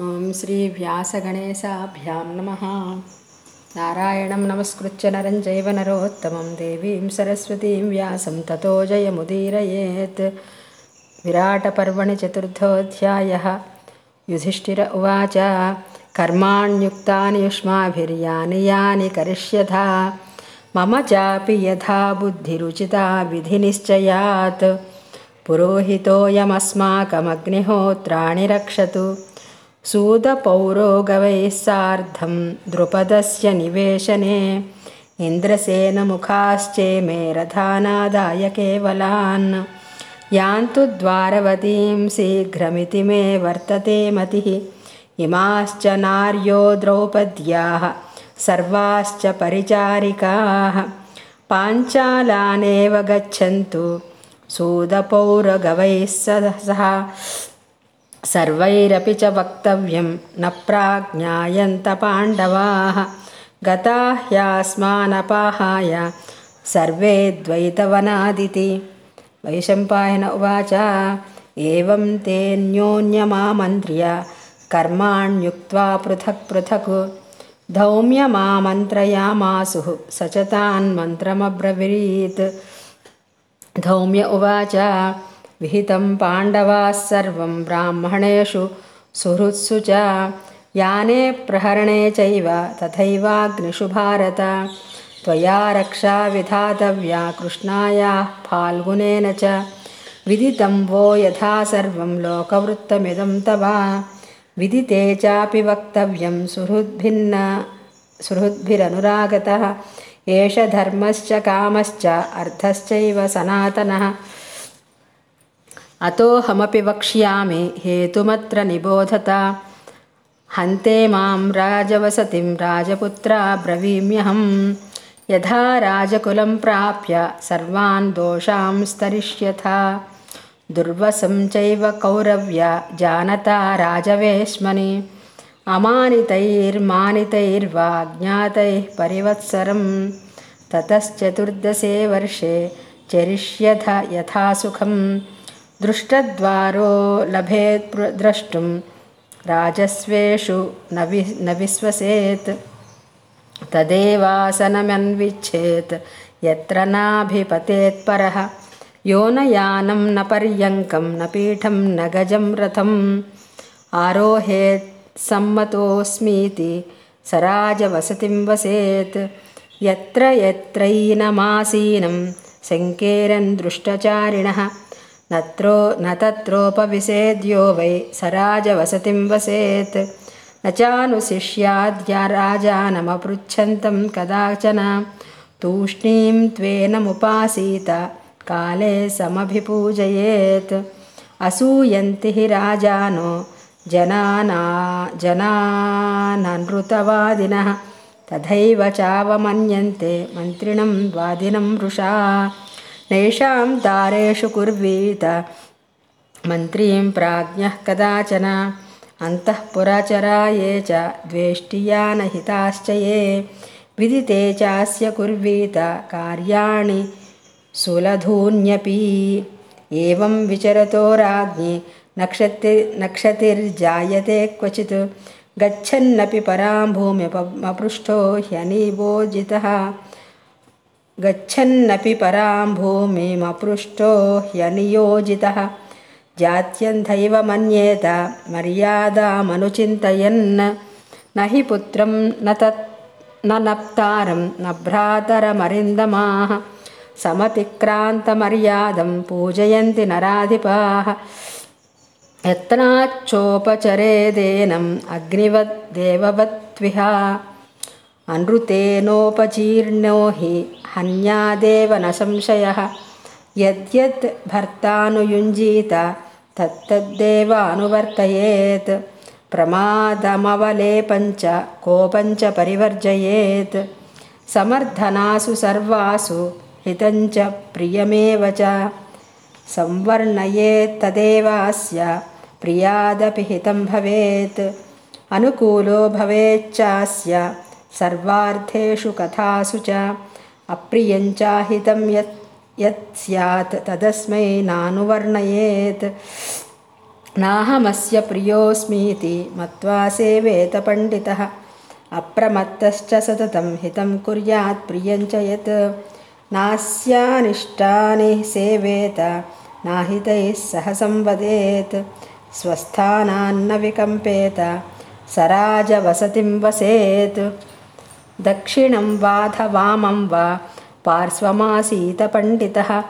ॐ श्रीव्यासगणेशाभ्यां नमः। नारायणं नमस्कृत्य नरं चैव नरोत्तमं देवीं सरस्वतीं व्यासं ततो जयमुदीरयेत्। विराटपर्वणि चतुर्थोऽध्यायः युधिष्ठिर उवाच कर्माण्युक्तानि युष्माभिर्यानि यानि करिष्यथा। मम चापि यथा बुद्धिरुचिता विधिनिश्चयात्। पुरोहितोऽयमस्माकमग्निहोत्राणि रक्षतु। सूदपौरोगवैः सार्धं द्रुपदस्य निवेशने इन्द्रसेनमुखाश्चेमे रथानादाय केवलान्। यान्तु द्वारवतीं शीघ्रमिति मे वर्तते मतिः। इमाश्च नार्यो द्रौपद्याः सर्वाश्च परिचारिकाः। पाञ्चालानेव गच्छन्तु सूदपौरगवैः सह सर्वैरपि च वक्तव्यं न प्राज्ञायन्त पाण्डवाः। गता ह्यास्मानपाहाय सर्वे द्वैतवनादिति। वैशम्पायन उवाच एवं तेऽन्योन्यमामन्त्र्य कर्माण्युक्त्वा पृथक् पृथक् धौम्यमामन्त्रयामासुः स च तान्मन्त्रमब्रवीत् धौम्य उवाच विहितं पाण्डवाः सर्वं ब्राह्मणेषु सुहृत्सु च। याने प्रहरणे चैव तथैवाग्निषु भारत त्वया रक्षा विधातव्या कृष्णायाः फाल्गुनेन च। विदितं वो यथा सर्वं लोकवृत्तमिदं तव। विदिते चापि वक्तव्यं सुहृद्भिन्न सुहृद्भिरनुरागतः। एष धर्मश्च कामश्च अर्थश्चैव सनातनः अतोऽहमपि वक्ष्यामि हेतुमत्र निबोधत। हन्ते मां राजवसतिं राजपुत्रा ब्रवीम्यहं यथा राजकुलं प्राप्य सर्वान् दोषां स्तरिष्यथा। दुर्वसं चैव कौरव्य जानता राजवेश्मनि। अमानितैर्मानितैर्वा ज्ञातैः परिवत्सरं ततश्चतुर्दशे वर्षे चरिष्यथ यथा सुखं दृष्टद्वारो लभेत् द्रष्टुं। राजस्वेषु न वि न विश्वसेत् तदेवासनमन्विच्छेत्। यत्र नाभिपतेत्परः यो न यानं न पर्यङ्कं न पीठं न गजं रथम् आरोहेत् सम्मतोऽस्मीति स राजवसतिं वसेत्। यत्र यत्रैनमासीनं शङ्केरन् दृष्टचारिणः नत्रो न तत्रोपविशेद्यो वै स राजवसतिं वसेत्। न चानुशिष्याद्या राजानमपृच्छन्तं कदाचन। तूष्णीं त्वेनमुपासीत काले समभिपूजयेत्। असूयन्ति हि राजानो जनाना जनाननृतवादिनः तथैव चावमन्यन्ते मन्त्रिणं वादिनं वृषा नैषां दारेषु कुर्वीत। मन्त्रीं प्राज्ञः कदाचन। अन्तःपुरचरा ये च द्वेष्टियानहिताश्च ये। विदिते चास्य कुर्वीत कार्याणि सुलधून्यपि। एवं विचरतो राज्ञि नक्षति नक्षतिर्जायते क्वचित्। गच्छन्नपि परां भूमिमपृष्ठो ह्यनिबोजितः गच्छन्नपि परां भूमिमपृष्ठो ह्यनियोजितः। जात्यन्थैव मन्येत मर्यादामनुचिन्तयन् न हि पुत्रं न तत् न नप्तारं न भ्रातरमरिन्दमाः। समतिक्रान्तमर्यादं पूजयन्ति नराधिपाः। यत्नाच्चोपचरेदेनम् अग्निवद्देववत्विहा अनृतेनोपजीर्णो हि हन्यादेव न संशयः। यद्यत् भर्तानुयुञ्जीत तत्तद्देवानुवर्तयेत् प्रमादमवलेपञ्च कोपञ्च परिवर्जयेत्। समर्थनासु सर्वासु हितञ्च प्रियमेव च। संवर्णयेत्तदेवास्य प्रियादपि हितं भवेत्। अनुकूलो भवेच्चास्य सर्वार्थेषु कथासु च अप्रियञ्चाहितं यत् यत् स्यात् तदस्मै नानुवर्णयेत्। नाहमस्य प्रियोऽस्मीति मत्वा सेवेत पण्डितः। अप्रमत्तश्च सततं हितं कुर्यात् प्रियञ्च यत्। नास्यानिष्टानि सेवेत नाहितैः सह संवदेत्। स्वस्थानान्न विकम्पेत सराजवसतिं वसेत् दक्षिणं वाथ वामं वा पार्श्वमासीतपण्डितः।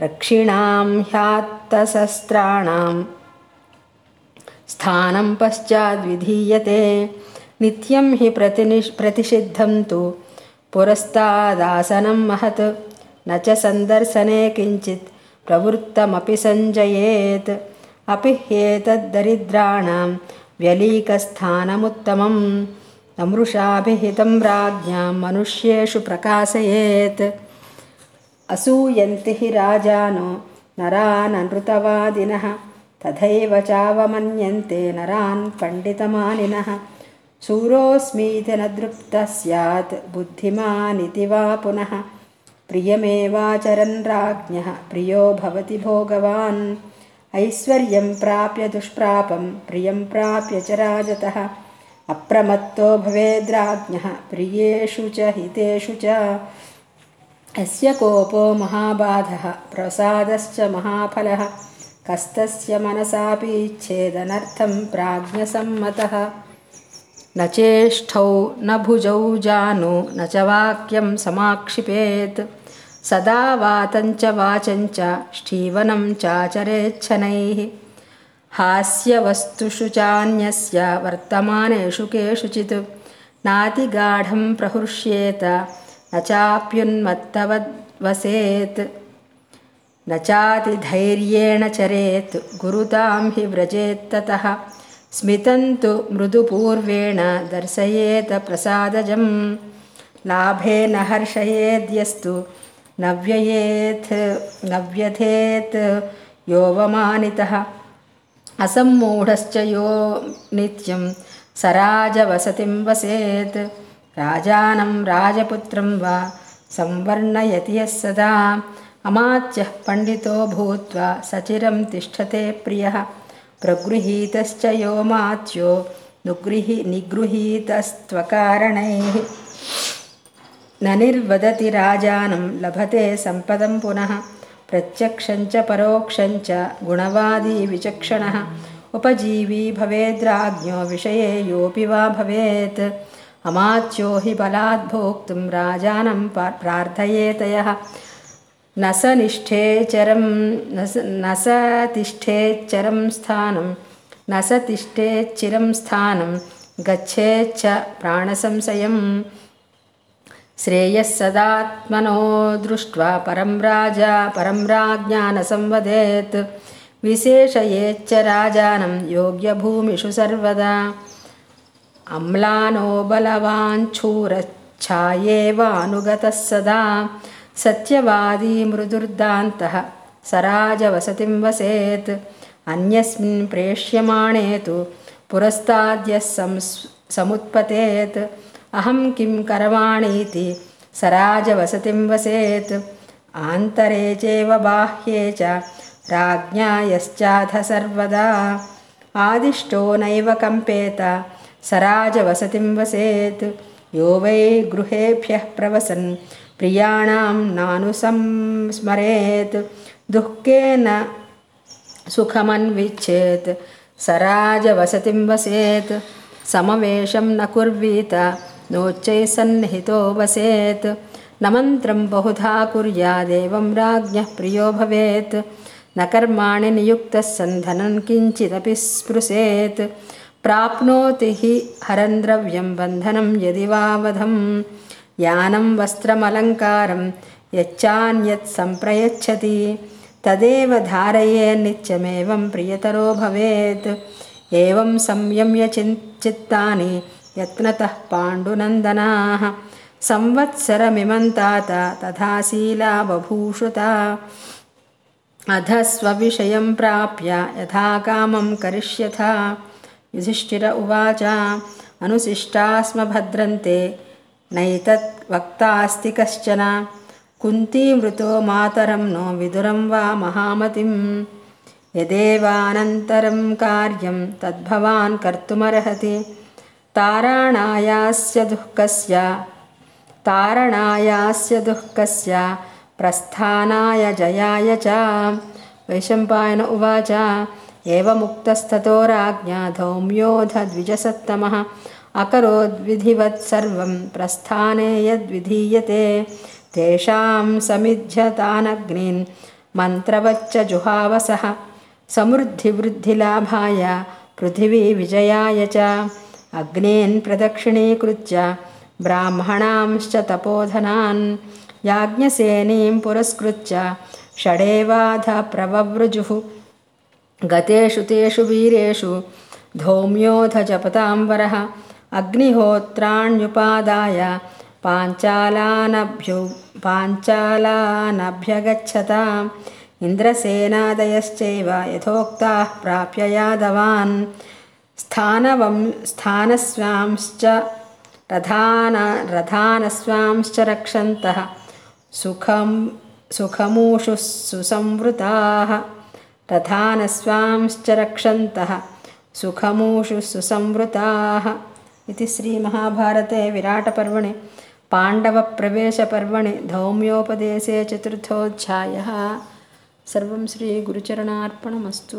रक्षिणां ह्यात्तशस्त्राणां स्थानं पश्चाद्विधीयते। नित्यं हि प्रतिनिष् प्रतिषिद्धं तु पुरस्तादासनं महत्। न च सन्दर्शने किञ्चित् प्रवृत्तमपि सञ्जयेत्। अपि ह्येतद्दरिद्राणां व्यलीकस्थानमुत्तमम् अमृषाभिहितं राज्ञां मनुष्येषु प्रकाशयेत्। असूयन्ति हि राजानो नराननृतवादिनः तथैव चावमन्यन्ते नरान् पण्डितमानिनः। शूरोऽस्मीति न दृप्तः स्यात् बुद्धिमानिति वा पुनः। प्रियमेवाचरन् राज्ञः प्रियो भवति भोगवान्। ऐश्वर्यं प्राप्य दुष्प्रापं प्रियं प्राप्य च राजतः अप्रमत्तो भवेद्राज्ञः, प्रियेषु च, हितेषु च। यस्य कोपो महाबाधः, प्रसादश्च महाफलः। कस्तस्य मनसापीच्छेदनर्थं प्राज्ञसम्मतः। न चेष्टौ न भुजौ जानु, न च वाक्यं समाक्षिपेत्। सदा वातञ्च वाचञ्च ष्ठीवनं चाचरेच्छनैः। हास्यवस्तुषु चान्यस्य वर्तमानेषु केषुचित् नातिगाढं प्रहृष्येत न चाप्युन्मत्तवद्वसेत्। न चातिधैर्येण चरेत् गुरुतां हि व्रजेत्ततः स्मितन्तु मृदुपूर्वेण दर्शयेत प्रसादजं लाभेन हर्षयेद्यस्तु न व्ययेत् न व्यथेत् योऽवमानितः असम्मूढश्च यो नित्यं सराजवसतिं वसेत्। राजानं राजपुत्रं वा संवर्णयति यः सदा। अमात्यः पण्डितो भूत्वा सचिरं तिष्ठते प्रियः। प्रगृहीतश्च यो मात्यो नुगृहि निगृहीतस्त्वकारणैः। न निर्वदति राजानं लभते सम्पदं पुनः प्रत्यक्षञ्च परोक्षञ्च गुणवादी विचक्षणः। उपजीवी भवेद्राज्ञो विषये योऽपि वा भवेत्। अमात्यो हि बलात् भोक्तुं राजानं प्रार्थयेतयः न स निष्ठेचरं न स तिष्ठेच्चरं स्थानं न स तिष्ठेच्चिरं स्थानं। गच्छेच्च प्राणसंशयं श्रेयः सदात्मनो दृष्ट्वा परं राजा परं राज्ञा न संवदेत् विशेषयेच्च राजानं योग्यभूमिषु सर्वदा। अम्लानो बलवाञ्छूरच्छायेवानुगतः सदा। सत्यवादी मृदुर्दान्तः सराजवसतिं वसेत्। अन्यस्मिन् प्रेष्यमाणे तु पुरस्ताद्यः संस् समुत्पतेत् अहं किं करवाणीति? सराजवसतिं वसेत्। आन्तरे चैव बाह्ये च राज्ञा यश्चाथ सर्वदा। आदिष्टो नैव कम्पेत। सराजवसतिं वसेत्। यो वै गृहेभ्यः प्रवसन्। प्रियाणां नानुसंस्मरेत्। दुःखेन सुखमन्विच्छेत्। सराजवसतिं वसेत्। समवेशं न कुर्वीत। नोच्चैः वसेत्। न मन्त्रं बहुधा कुर्यादेवं राज्ञः प्रियो भवेत्। न कर्माणि नियुक्तः सन्धनं किञ्चिदपि स्पृशेत्। प्राप्नोति हि हरन् द्रव्यं बन्धनं यदि वा वधं यानं वस्त्रमलङ्कारं यच्चान्यत् सम्प्रयच्छति। तदेव धारये नित्यमेवं प्रियतरो भवेत्। एवं संयम्य चिन् चित्तानि यत्नतः पाण्डुनन्दनाः। संवत्सरमिमं तात तथा शीला बभूषुता अध स्वविषयं प्राप्य यथा कामं करिष्यथा। युधिष्ठिर उवाच अनुशिष्टा स्म भद्रन्ते नैतत् वक्तास्ति कश्चन। कुन्तीमृतो मातरं नो विदुरं वा महामतिं। यदेवानन्तरं कार्यं तद्भवान् कर्तुमर्हति ताराणायास्य दुःखस्य तारणायास्य दुःखस्य प्रस्थानाय जयाय च। वैशम्पायन उवाच एवमुक्तस्ततो राज्ञा धौम्योऽध द्विजसत्तमः अकरोद्विधिवत् सर्वं प्रस्थाने यद्विधीयते। तेषां समिध्यतानग्नीन् मन्त्रवच्च जुहावसः। समृद्धिवृद्धिलाभाय पृथिवीविजयाय च अग्नेन् प्रदक्षिणीकृत्य ब्राह्मणांश्च तपोधनान् याज्ञसेनीं पुरस्कृत्य षडेवाध प्रववृजुः गतेषु तेषु वीरेषु धौम्योऽथ जपताम्बरः अग्निहोत्राण्युपादाय पाञ्चालानभ्यु पाञ्चालानभ्यगच्छताम् इन्द्रसेनादयश्चैव यथोक्ताः प्राप्य यादवान् स्थानवं स्थानस्वांश्च रथान रथानस्वांश्च रक्षन्तः। सुखं सुखमूषुः सुसंवृताः। रथानस्वांश्च रक्षन्तः। सुखमूषुः सुसंवृताः। इति श्रीमहाभारते विराटपर्वणि पाण्डवप्रवेशपर्वणि धौम्योपदेशे चतुर्थोऽध्यायः। सर्वं श्रीगुरुचरणार्पणमस्तु